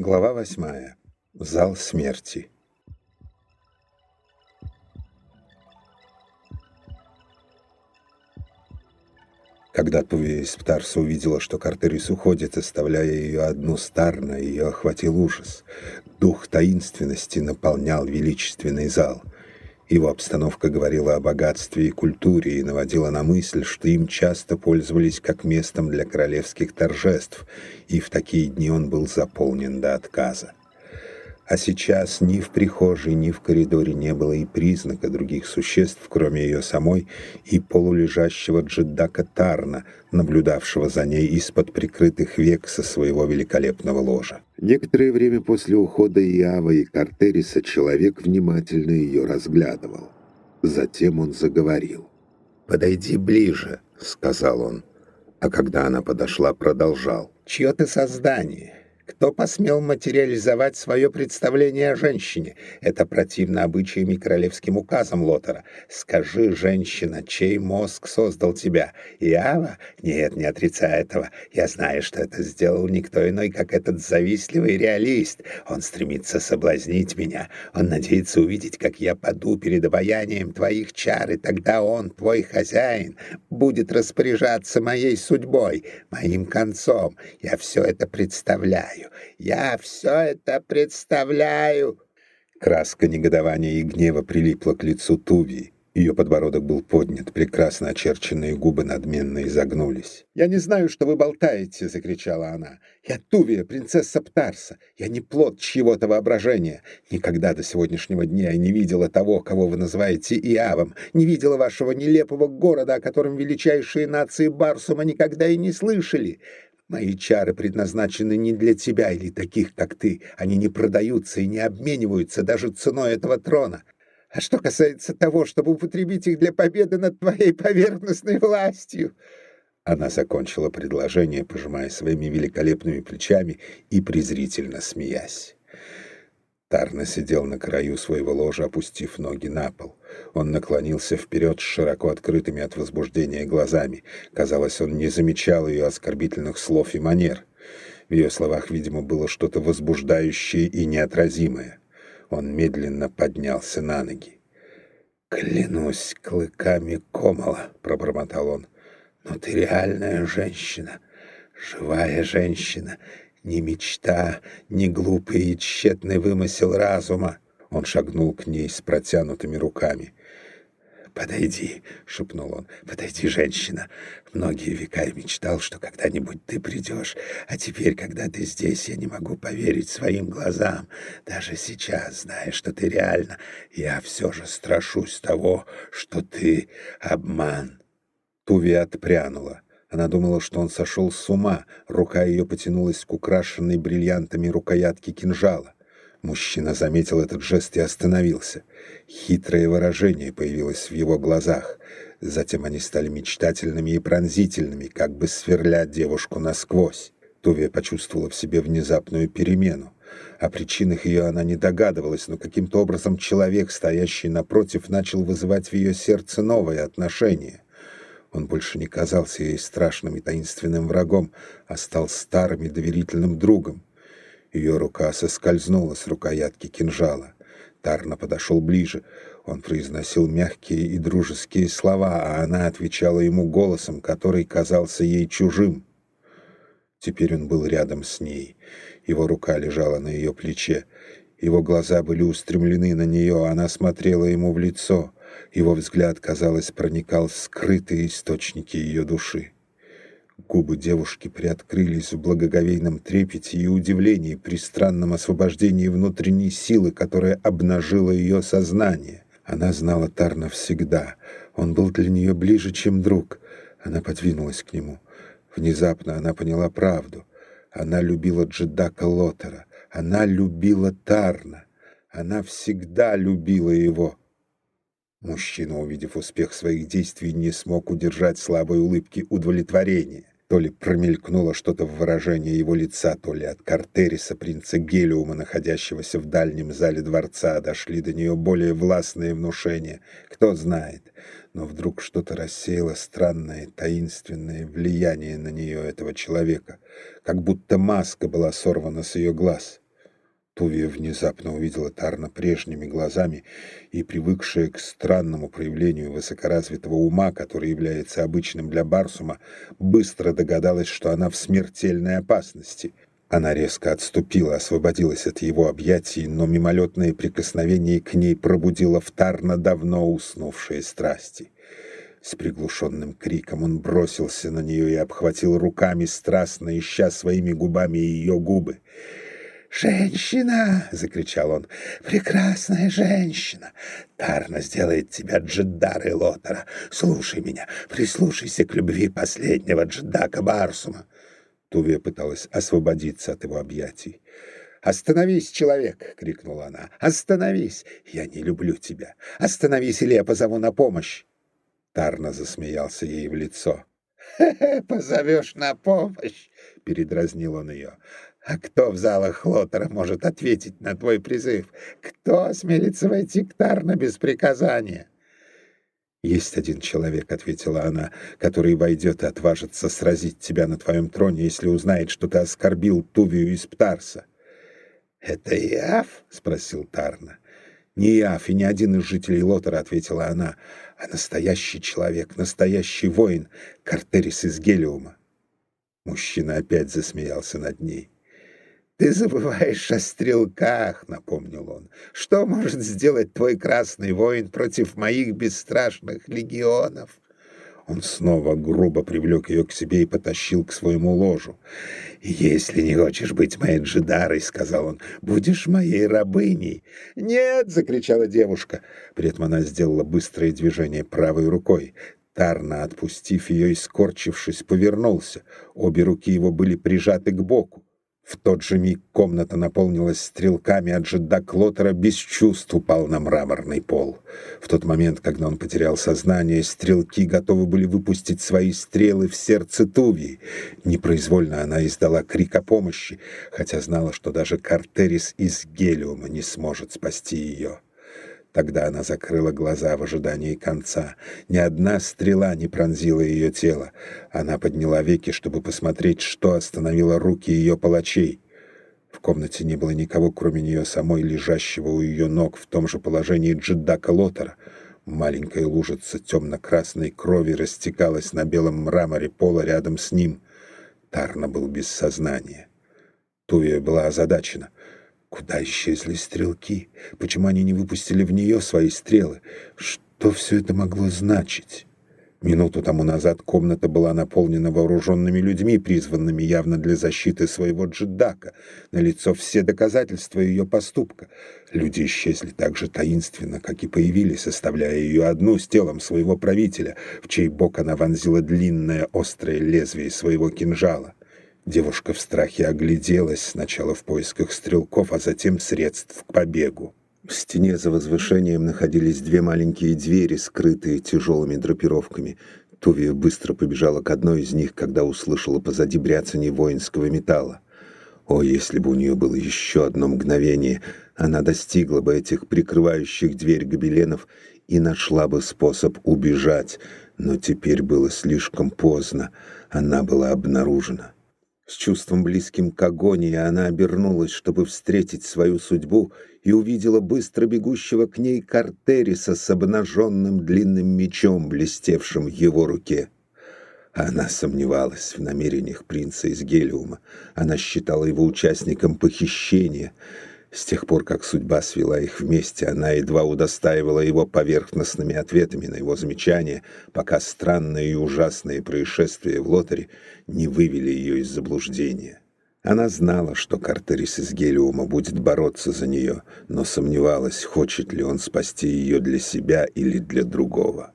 Глава восьмая. Зал смерти. Когда из Птарса увидела, что Картерис уходит, оставляя ее одну старно, ее охватил ужас. Дух таинственности наполнял величественный зал. Его обстановка говорила о богатстве и культуре и наводила на мысль, что им часто пользовались как местом для королевских торжеств, и в такие дни он был заполнен до отказа. А сейчас ни в прихожей, ни в коридоре не было и признака других существ, кроме ее самой и полулежащего джеддака Тарна, наблюдавшего за ней из-под прикрытых век со своего великолепного ложа. Некоторое время после ухода Иава и Картериса человек внимательно ее разглядывал. Затем он заговорил. «Подойди ближе», — сказал он. А когда она подошла, продолжал. «Чье ты создание? Кто посмел материализовать свое представление о женщине? Это противно обычаям и королевским указам Лотера. Скажи, женщина, чей мозг создал тебя? Иава? Нет, не отрицай этого. Я знаю, что это сделал никто иной, как этот завистливый реалист. Он стремится соблазнить меня. Он надеется увидеть, как я паду перед обаянием твоих чар, и тогда он, твой хозяин, будет распоряжаться моей судьбой, моим концом. Я все это представляю представляю! Я все это представляю!» Краска негодования и гнева прилипла к лицу Туви. Ее подбородок был поднят, прекрасно очерченные губы надменно изогнулись. «Я не знаю, что вы болтаете!» — закричала она. «Я Тувия, принцесса Птарса. Я не плод чьего-то воображения. Никогда до сегодняшнего дня я не видела того, кого вы называете Иавом, не видела вашего нелепого города, о котором величайшие нации Барсума никогда и не слышали. Мои чары предназначены не для тебя или таких, как ты. Они не продаются и не обмениваются даже ценой этого трона. А что касается того, чтобы употребить их для победы над твоей поверхностной властью...» Она закончила предложение, пожимая своими великолепными плечами и презрительно смеясь. Тарна сидел на краю своего ложа, опустив ноги на пол. Он наклонился вперед с широко открытыми от возбуждения глазами. Казалось, он не замечал ее оскорбительных слов и манер. В ее словах, видимо, было что-то возбуждающее и неотразимое. Он медленно поднялся на ноги. «Клянусь клыками комола», — пробормотал он, — «но ты реальная женщина, живая женщина, ни мечта, ни глупый и тщетный вымысел разума. Он шагнул к ней с протянутыми руками. «Подойди», — шепнул он, — «подойди, женщина. Многие века я мечтал, что когда-нибудь ты придешь, а теперь, когда ты здесь, я не могу поверить своим глазам. Даже сейчас, зная, что ты реально, я все же страшусь того, что ты обман». Туви отпрянула. Она думала, что он сошел с ума. Рука ее потянулась к украшенной бриллиантами рукоятке кинжала. Мужчина заметил этот жест и остановился. Хитрое выражение появилось в его глазах. Затем они стали мечтательными и пронзительными, как бы сверля девушку насквозь. Тувия почувствовала в себе внезапную перемену. О причинах ее она не догадывалась, но каким-то образом человек, стоящий напротив, начал вызывать в ее сердце новые отношения. Он больше не казался ей страшным и таинственным врагом, а стал старым и доверительным другом. Ее рука соскользнула с рукоятки кинжала. Тарна подошел ближе. Он произносил мягкие и дружеские слова, а она отвечала ему голосом, который казался ей чужим. Теперь он был рядом с ней. Его рука лежала на ее плече. Его глаза были устремлены на нее, она смотрела ему в лицо — его взгляд, казалось, проникал в скрытые источники ее души. Губы девушки приоткрылись в благоговейном трепете и удивлении при странном освобождении внутренней силы, которая обнажила ее сознание. Она знала Тарна всегда. Он был для нее ближе, чем друг. Она подвинулась к нему. Внезапно она поняла правду. Она любила Джедака Лотера. Она любила Тарна. Она всегда любила его. Мужчина, увидев успех своих действий, не смог удержать слабой улыбки удовлетворения. То ли промелькнуло что-то в выражении его лица, то ли от Картериса, принца Гелиума, находящегося в дальнем зале дворца, дошли до нее более властные внушения. Кто знает. Но вдруг что-то рассеяло странное, таинственное влияние на нее этого человека, как будто маска была сорвана с ее глаз. Тувия внезапно увидела Тарна прежними глазами и, привыкшая к странному проявлению высокоразвитого ума, который является обычным для Барсума, быстро догадалась, что она в смертельной опасности. Она резко отступила, освободилась от его объятий, но мимолетное прикосновение к ней пробудило в Тарна давно уснувшие страсти. С приглушенным криком он бросился на нее и обхватил руками, страстно ища своими губами ее губы. «Женщина!» — закричал он. «Прекрасная женщина! Тарна сделает тебя джеддарой Лотера. Слушай меня, прислушайся к любви последнего джедака Барсума!» Тувия пыталась освободиться от его объятий. «Остановись, человек!» — крикнула она. «Остановись! Я не люблю тебя! Остановись, или я позову на помощь!» Тарна засмеялся ей в лицо. «Хе-хе, позовешь на помощь!» — передразнил он ее. А кто в залах Лотера может ответить на твой призыв? Кто осмелится войти к Тарна без приказания? «Есть один человек», — ответила она, — «который войдет и отважится сразить тебя на твоем троне, если узнает, что ты оскорбил Тувию из Птарса». «Это Иав?» — спросил Тарна. «Не Иав и не один из жителей Лотера», — ответила она, — «а настоящий человек, настоящий воин, Картерис из Гелиума». Мужчина опять засмеялся над ней. «Ты забываешь о стрелках», — напомнил он. «Что может сделать твой красный воин против моих бесстрашных легионов?» Он снова грубо привлек ее к себе и потащил к своему ложу. «Если не хочешь быть моей джедарой, — сказал он, — будешь моей рабыней». «Нет!» — закричала девушка. При этом она сделала быстрое движение правой рукой. Тарна, отпустив ее и скорчившись, повернулся. Обе руки его были прижаты к боку. В тот же миг комната наполнилась стрелками, а Джедда Клотера без чувств упал на мраморный пол. В тот момент, когда он потерял сознание, стрелки готовы были выпустить свои стрелы в сердце Тувии. Непроизвольно она издала крик о помощи, хотя знала, что даже Картерис из Гелиума не сможет спасти ее. Тогда она закрыла глаза в ожидании конца. Ни одна стрела не пронзила ее тело. Она подняла веки, чтобы посмотреть, что остановило руки ее палачей. В комнате не было никого, кроме нее самой, лежащего у ее ног в том же положении Джиддака Лотера. Маленькая лужица темно-красной крови растекалась на белом мраморе пола рядом с ним. Тарна был без сознания. Тувия была озадачена — Куда исчезли стрелки? Почему они не выпустили в нее свои стрелы? Что все это могло значить? Минуту тому назад комната была наполнена вооруженными людьми, призванными явно для защиты своего джедака. лицо все доказательства ее поступка. Люди исчезли так же таинственно, как и появились, оставляя ее одну с телом своего правителя, в чей бок она вонзила длинное острое лезвие своего кинжала. Девушка в страхе огляделась сначала в поисках стрелков, а затем средств к побегу. В стене за возвышением находились две маленькие двери, скрытые тяжелыми драпировками. Тувия быстро побежала к одной из них, когда услышала позади бряцание воинского металла. О, если бы у нее было еще одно мгновение, она достигла бы этих прикрывающих дверь гобеленов и нашла бы способ убежать, но теперь было слишком поздно, она была обнаружена. С чувством близким к агонии она обернулась, чтобы встретить свою судьбу, и увидела быстро бегущего к ней Картериса с обнаженным длинным мечом, блестевшим в его руке. Она сомневалась в намерениях принца из Гелиума. Она считала его участником похищения — с тех пор, как судьба свела их вместе, она едва удостаивала его поверхностными ответами на его замечания, пока странные и ужасные происшествия в Лотере не вывели ее из заблуждения. Она знала, что Картерис из Гелиума будет бороться за нее, но сомневалась, хочет ли он спасти ее для себя или для другого.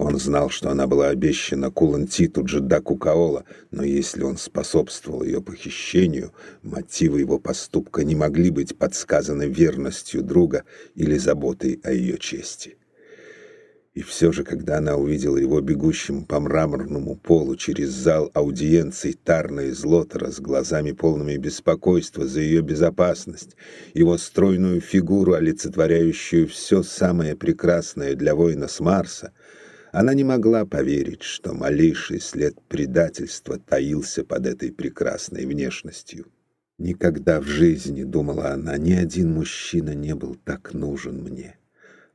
Он знал, что она была обещана Кулантиту Джедаку Каола, но если он способствовал ее похищению, мотивы его поступка не могли быть подсказаны верностью друга или заботой о ее чести. И все же, когда она увидела его бегущим по мраморному полу через зал аудиенций Тарна из Лотера с глазами полными беспокойства за ее безопасность, его стройную фигуру, олицетворяющую все самое прекрасное для воина с Марса, она не могла поверить, что малейший след предательства таился под этой прекрасной внешностью. Никогда в жизни, думала она, ни один мужчина не был так нужен мне.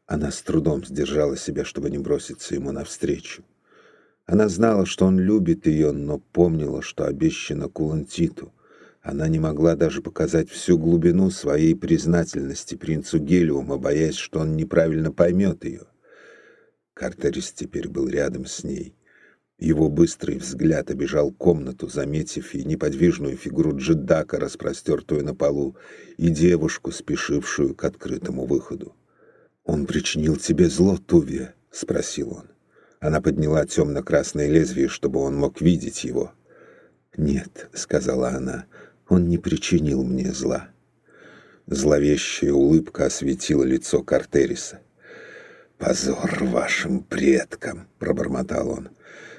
Она с трудом сдержала себя, чтобы не броситься ему навстречу. Она знала, что он любит ее, но помнила, что обещана Кулантиту. Она не могла даже показать всю глубину своей признательности принцу Гелиума, боясь, что он неправильно поймет ее. Картерис теперь был рядом с ней. Его быстрый взгляд обежал комнату, заметив и неподвижную фигуру Джедака, распростертую на полу, и девушку, спешившую к открытому выходу. «Он причинил тебе зло, Тувия?» — спросил он. Она подняла темно-красное лезвие, чтобы он мог видеть его. «Нет», — сказала она, — «он не причинил мне зла». Зловещая улыбка осветила лицо Картериса. «Позор вашим предкам!» — пробормотал он.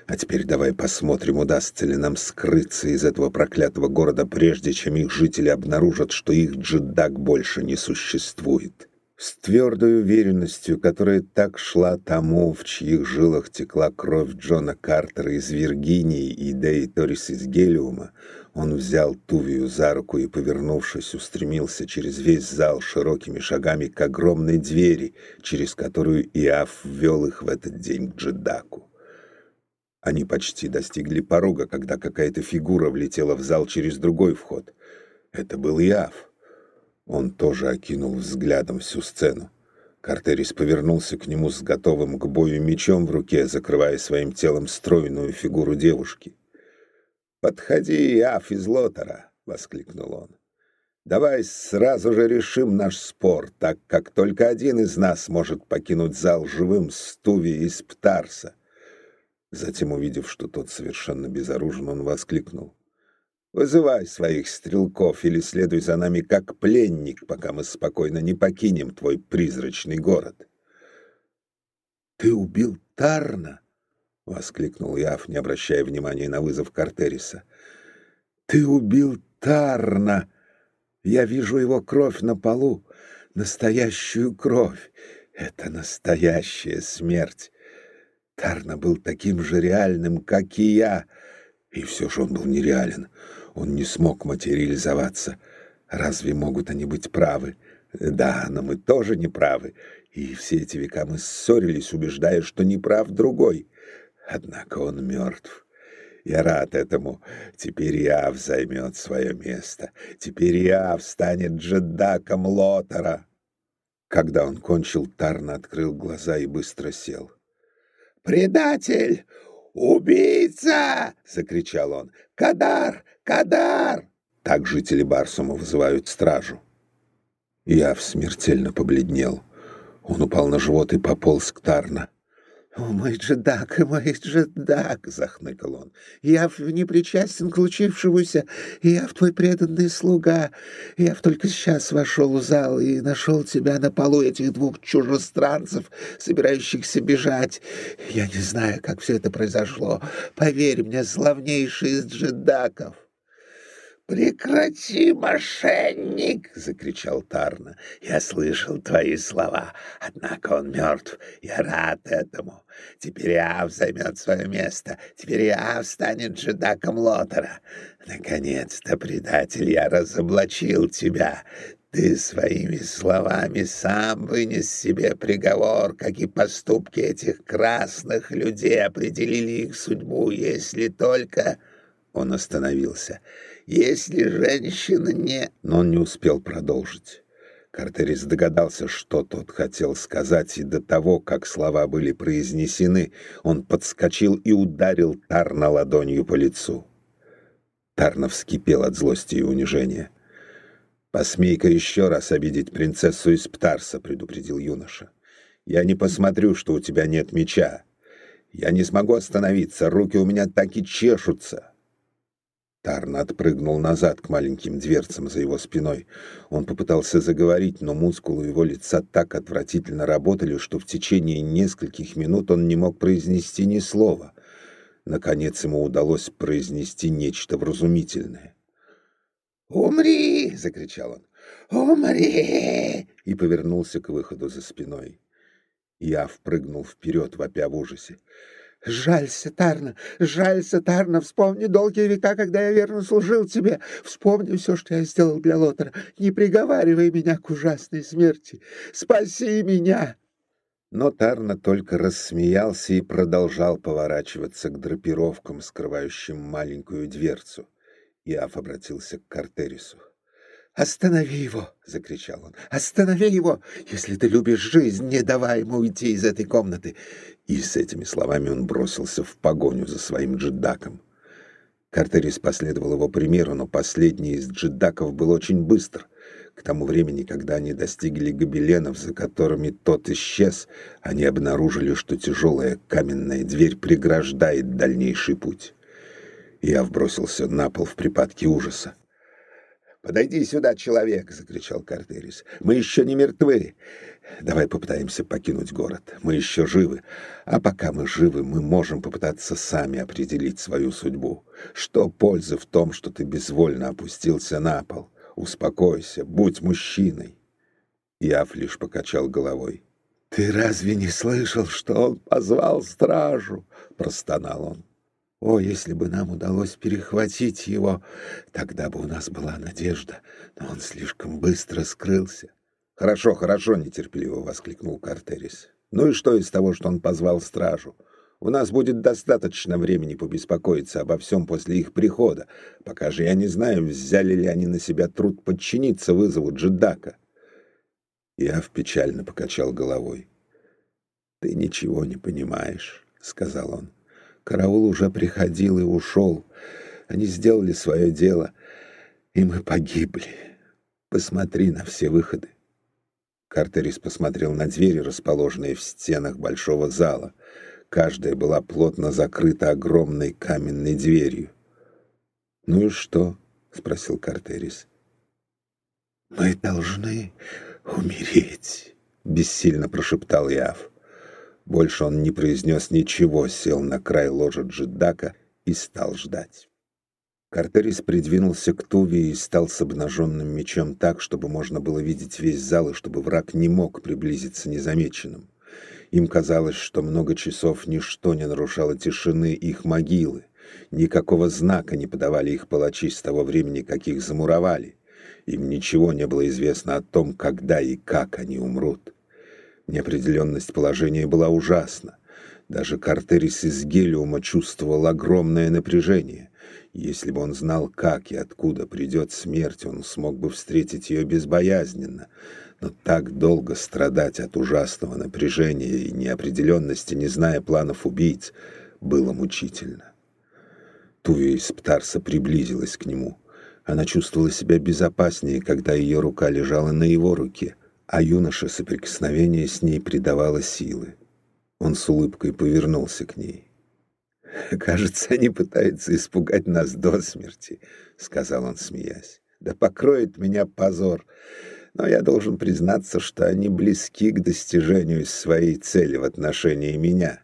«А теперь давай посмотрим, удастся ли нам скрыться из этого проклятого города, прежде чем их жители обнаружат, что их джедак больше не существует». С твердой уверенностью, которая так шла тому, в чьих жилах текла кровь Джона Картера из Виргинии и Дэй Торис из Гелиума, он взял Тувию за руку и, повернувшись, устремился через весь зал широкими шагами к огромной двери, через которую Иав ввел их в этот день к Джедаку. Они почти достигли порога, когда какая-то фигура влетела в зал через другой вход. Это был Иав. Он тоже окинул взглядом всю сцену. Картерис повернулся к нему с готовым к бою мечом в руке, закрывая своим телом стройную фигуру девушки. «Подходи, Аф из Лотера!» — воскликнул он. «Давай сразу же решим наш спор, так как только один из нас может покинуть зал живым с Туви из Птарса». Затем, увидев, что тот совершенно безоружен, он воскликнул. Вызывай своих стрелков или следуй за нами как пленник, пока мы спокойно не покинем твой призрачный город. Ты убил Тарна? — воскликнул Яв, не обращая внимания на вызов Картериса. «Ты убил Тарна! Я вижу его кровь на полу, настоящую кровь. Это настоящая смерть. Тарна был таким же реальным, как и я, и все же он был нереален. Он не смог материализоваться. Разве могут они быть правы? Да, но мы тоже не правы. И все эти века мы ссорились, убеждая, что не прав другой. Однако он мертв. Я рад этому. Теперь Яв займет свое место. Теперь Яв станет джедаком Лотера. Когда он кончил, Тарна открыл глаза и быстро сел. «Предатель! Убийца!» — закричал он. «Кадар! Кадар!» Так жители Барсума вызывают стражу. Яв смертельно побледнел. Он упал на живот и пополз к Тарна. «О, мой джедак, мой джедак!» — захныкал он. «Я не причастен к случившемуся, я в твой преданный слуга. Я в только сейчас вошел в зал и нашел тебя на полу этих двух чужестранцев, собирающихся бежать. Я не знаю, как все это произошло. Поверь мне, славнейший из джедаков!» «Прекрати, мошенник!» — закричал Тарна. «Я слышал твои слова, однако он мертв. Я рад этому. Теперь Иав займет свое место. Теперь Иав станет джедаком Лотера. Наконец-то, предатель, я разоблачил тебя. Ты своими словами сам вынес себе приговор, как и поступки этих красных людей определили их судьбу, если только...» Он остановился. Если женщина не...» Но он не успел продолжить. Картерис догадался, что тот хотел сказать, и до того, как слова были произнесены, он подскочил и ударил Тарна ладонью по лицу. Тарна вскипел от злости и унижения. «Посмей-ка еще раз обидеть принцессу из Птарса», — предупредил юноша. «Я не посмотрю, что у тебя нет меча. Я не смогу остановиться, руки у меня так и чешутся». Тарн отпрыгнул назад к маленьким дверцам за его спиной. Он попытался заговорить, но мускулы его лица так отвратительно работали, что в течение нескольких минут он не мог произнести ни слова. Наконец ему удалось произнести нечто вразумительное. «Умри!» — закричал он. «Умри!» и повернулся к выходу за спиной. Я впрыгнул вперед, вопя в ужасе. Жалься, Тарна, жалься, Тарна, вспомни долгие века, когда я верно служил тебе. Вспомни все, что я сделал для Лотера. Не приговаривай меня к ужасной смерти. Спаси меня!» Но Тарна только рассмеялся и продолжал поворачиваться к драпировкам, скрывающим маленькую дверцу. Иав обратился к Картерису. «Останови его!» — закричал он. «Останови его! Если ты любишь жизнь, не давай ему уйти из этой комнаты!» И с этими словами он бросился в погоню за своим джедаком. Картерис последовал его примеру, но последний из джедаков был очень быстр. К тому времени, когда они достигли гобеленов, за которыми тот исчез, они обнаружили, что тяжелая каменная дверь преграждает дальнейший путь. Я вбросился на пол в припадке ужаса. «Подойди сюда, человек!» — закричал Картерис. «Мы еще не мертвы. Давай попытаемся покинуть город. Мы еще живы. А пока мы живы, мы можем попытаться сами определить свою судьбу. Что пользы в том, что ты безвольно опустился на пол? Успокойся, будь мужчиной!» Яв лишь покачал головой. «Ты разве не слышал, что он позвал стражу?» — простонал он. О, если бы нам удалось перехватить его, тогда бы у нас была надежда, но он слишком быстро скрылся. «Хорошо, хорошо», — нетерпеливо воскликнул Картерис. «Ну и что из того, что он позвал стражу? У нас будет достаточно времени побеспокоиться обо всем после их прихода, пока же я не знаю, взяли ли они на себя труд подчиниться вызову Джедака». Я печально покачал головой. «Ты ничего не понимаешь», — сказал он. Караул уже приходил и ушел. Они сделали свое дело, и мы погибли. Посмотри на все выходы. Картерис посмотрел на двери, расположенные в стенах большого зала. Каждая была плотно закрыта огромной каменной дверью. «Ну и что?» — спросил Картерис. «Мы должны умереть», — бессильно прошептал Яв. Больше он не произнес ничего, сел на край ложа джедака и стал ждать. Картерис придвинулся к Туве и стал с обнаженным мечом так, чтобы можно было видеть весь зал и чтобы враг не мог приблизиться незамеченным. Им казалось, что много часов ничто не нарушало тишины их могилы. Никакого знака не подавали их палачи с того времени, как их замуровали. Им ничего не было известно о том, когда и как они умрут. Неопределенность положения была ужасна. Даже Картерис из Гелиума чувствовал огромное напряжение. Если бы он знал, как и откуда придет смерть, он смог бы встретить ее безбоязненно. Но так долго страдать от ужасного напряжения и неопределенности, не зная планов убийц, было мучительно. Тувия из Птарса приблизилась к нему. Она чувствовала себя безопаснее, когда ее рука лежала на его руке — а юноша соприкосновение с ней придавало силы. Он с улыбкой повернулся к ней. «Кажется, они пытаются испугать нас до смерти», — сказал он, смеясь. «Да покроет меня позор, но я должен признаться, что они близки к достижению своей цели в отношении меня».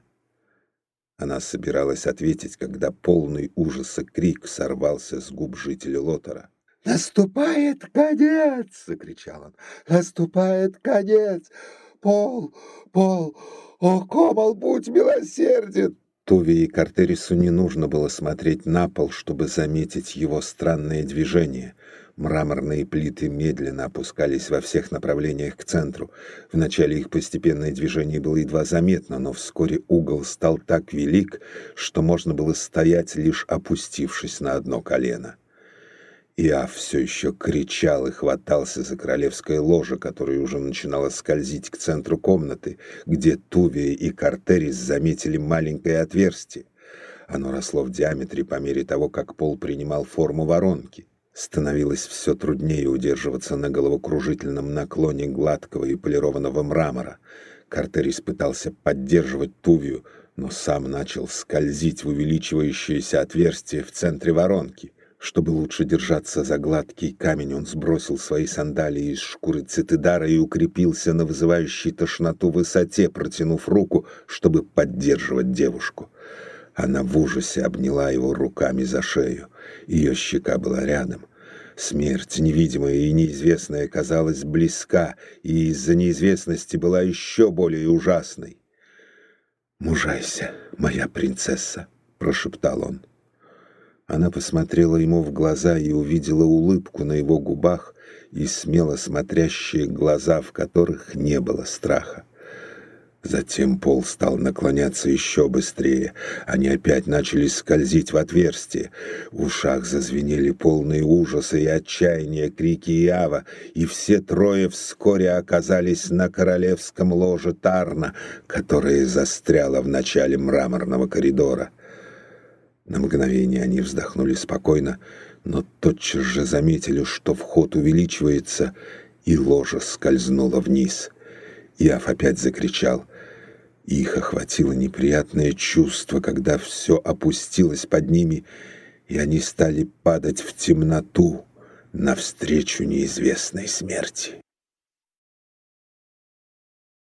Она собиралась ответить, когда полный ужаса крик сорвался с губ жителя Лотера. «Наступает конец!» — закричал он. «Наступает конец! Пол, Пол, о, Комал, будь милосерден!» Туви и Картерису не нужно было смотреть на пол, чтобы заметить его странное движение. Мраморные плиты медленно опускались во всех направлениях к центру. Вначале их постепенное движение было едва заметно, но вскоре угол стал так велик, что можно было стоять, лишь опустившись на одно колено. Иав все еще кричал и хватался за королевское ложе, которое уже начинало скользить к центру комнаты, где Тувия и Картерис заметили маленькое отверстие. Оно росло в диаметре по мере того, как пол принимал форму воронки. Становилось все труднее удерживаться на головокружительном наклоне гладкого и полированного мрамора. Картерис пытался поддерживать Тувию, но сам начал скользить в увеличивающееся отверстие в центре воронки — чтобы лучше держаться за гладкий камень, он сбросил свои сандалии из шкуры цитидара и укрепился на вызывающей тошноту высоте, протянув руку, чтобы поддерживать девушку. Она в ужасе обняла его руками за шею. Ее щека была рядом. Смерть, невидимая и неизвестная, казалась близка, и из-за неизвестности была еще более ужасной. «Мужайся, моя принцесса», — прошептал он. Она посмотрела ему в глаза и увидела улыбку на его губах и смело смотрящие глаза, в которых не было страха. Затем пол стал наклоняться еще быстрее. Они опять начали скользить в отверстие. В ушах зазвенели полные ужаса и отчаяния крики Иава, и все трое вскоре оказались на королевском ложе Тарна, которое застряло в начале мраморного коридора. На мгновение они вздохнули спокойно, но тотчас же заметили, что вход увеличивается, и ложа скользнула вниз. Иав опять закричал — их охватило неприятное чувство, когда все опустилось под ними, и они стали падать в темноту навстречу неизвестной смерти.